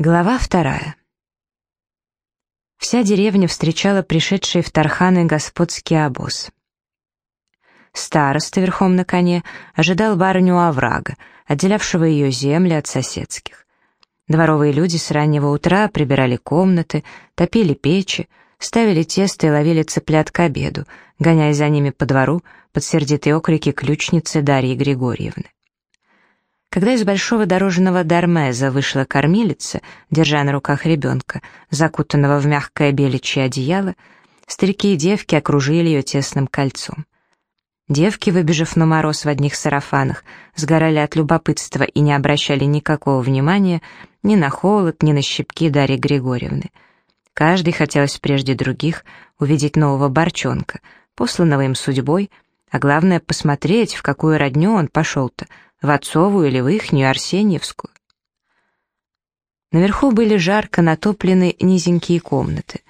Глава вторая. Вся деревня встречала пришедший в Тарханы господский обоз. Староста верхом на коне ожидал барыню оврага, отделявшего ее земли от соседских. Дворовые люди с раннего утра прибирали комнаты, топили печи, ставили тесто и ловили цыплят к обеду, гоняя за ними по двору под сердитые окрики ключницы Дарьи Григорьевны. Когда из большого дорожного дармеза вышла кормилица, держа на руках ребенка, закутанного в мягкое беличье одеяло, старики и девки окружили ее тесным кольцом. Девки, выбежав на мороз в одних сарафанах, сгорали от любопытства и не обращали никакого внимания ни на холод, ни на щипки Дарьи Григорьевны. Каждый хотелось прежде других увидеть нового борчонка, посланного им судьбой, а главное посмотреть, в какую родню он пошел-то — в отцовую или в ихнюю Арсеньевскую. Наверху были жарко натоплены низенькие комнаты.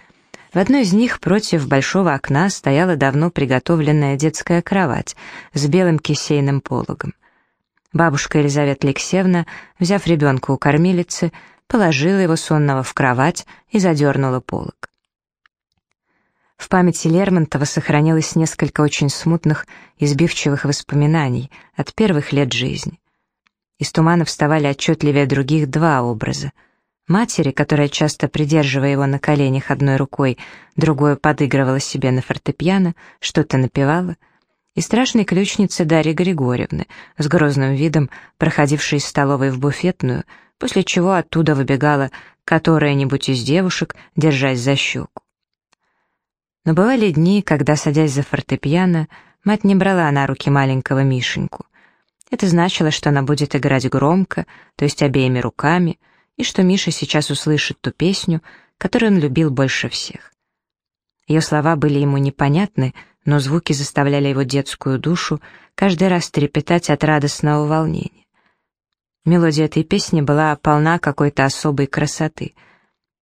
В одной из них против большого окна стояла давно приготовленная детская кровать с белым кисейным пологом. Бабушка Елизавета Алексеевна, взяв ребенка у кормилицы, положила его сонного в кровать и задернула полог. В памяти Лермонтова сохранилось несколько очень смутных, избивчивых воспоминаний от первых лет жизни. Из тумана вставали отчетливее других два образа. Матери, которая, часто придерживая его на коленях одной рукой, другой подыгрывала себе на фортепиано, что-то напевала, и страшной ключницы Дарьи Григорьевны, с грозным видом, проходившей из столовой в буфетную, после чего оттуда выбегала которая-нибудь из девушек, держась за щеку. Но бывали дни, когда, садясь за фортепиано, мать не брала на руки маленького Мишеньку. Это значило, что она будет играть громко, то есть обеими руками, и что Миша сейчас услышит ту песню, которую он любил больше всех. Ее слова были ему непонятны, но звуки заставляли его детскую душу каждый раз трепетать от радостного волнения. Мелодия этой песни была полна какой-то особой красоты.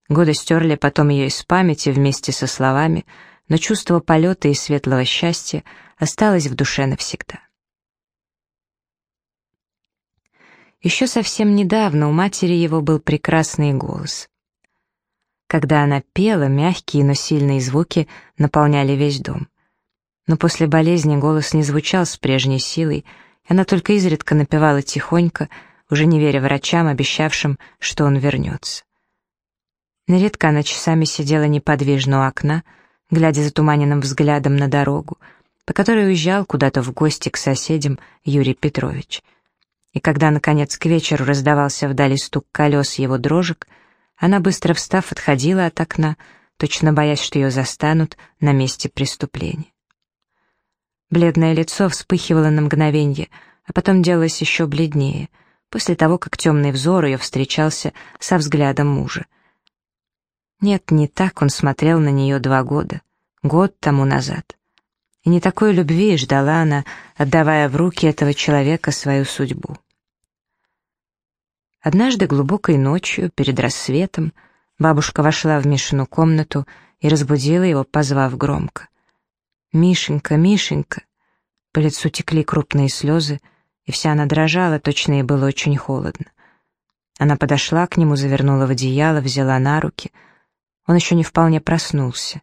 Годы стерли потом ее из памяти вместе со словами — но чувство полета и светлого счастья осталось в душе навсегда. Еще совсем недавно у матери его был прекрасный голос. Когда она пела, мягкие, но сильные звуки наполняли весь дом. Но после болезни голос не звучал с прежней силой, и она только изредка напевала тихонько, уже не веря врачам, обещавшим, что он вернется. Нередко она часами сидела неподвижно у окна, глядя затуманенным взглядом на дорогу, по которой уезжал куда-то в гости к соседям Юрий Петрович. И когда, наконец, к вечеру раздавался вдали стук колес его дрожек, она, быстро встав, отходила от окна, точно боясь, что ее застанут на месте преступления. Бледное лицо вспыхивало на мгновенье, а потом делалось еще бледнее, после того, как темный взор ее встречался со взглядом мужа. Нет, не так он смотрел на нее два года, год тому назад. И не такой любви ждала она, отдавая в руки этого человека свою судьбу. Однажды глубокой ночью, перед рассветом, бабушка вошла в Мишину комнату и разбудила его, позвав громко. «Мишенька, Мишенька!» По лицу текли крупные слезы, и вся она дрожала, точно ей было очень холодно. Она подошла к нему, завернула в одеяло, взяла на руки — он еще не вполне проснулся.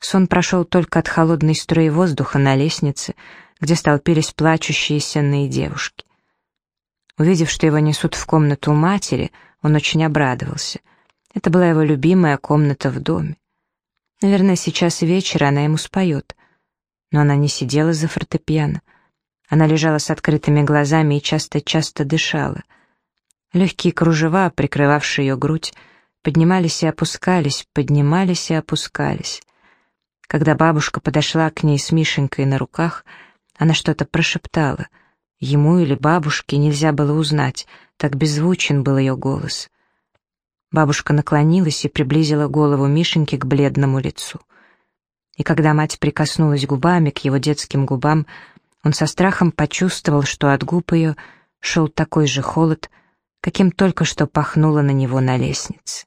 Сон прошел только от холодной струи воздуха на лестнице, где столпились плачущие сенные девушки. Увидев, что его несут в комнату матери, он очень обрадовался. Это была его любимая комната в доме. Наверное, сейчас вечер она ему споет. Но она не сидела за фортепиано. Она лежала с открытыми глазами и часто-часто дышала. Легкие кружева, прикрывавшие ее грудь, поднимались и опускались, поднимались и опускались. Когда бабушка подошла к ней с Мишенькой на руках, она что-то прошептала. Ему или бабушке нельзя было узнать, так беззвучен был ее голос. Бабушка наклонилась и приблизила голову Мишеньки к бледному лицу. И когда мать прикоснулась губами к его детским губам, он со страхом почувствовал, что от губ ее шел такой же холод, каким только что пахнуло на него на лестнице.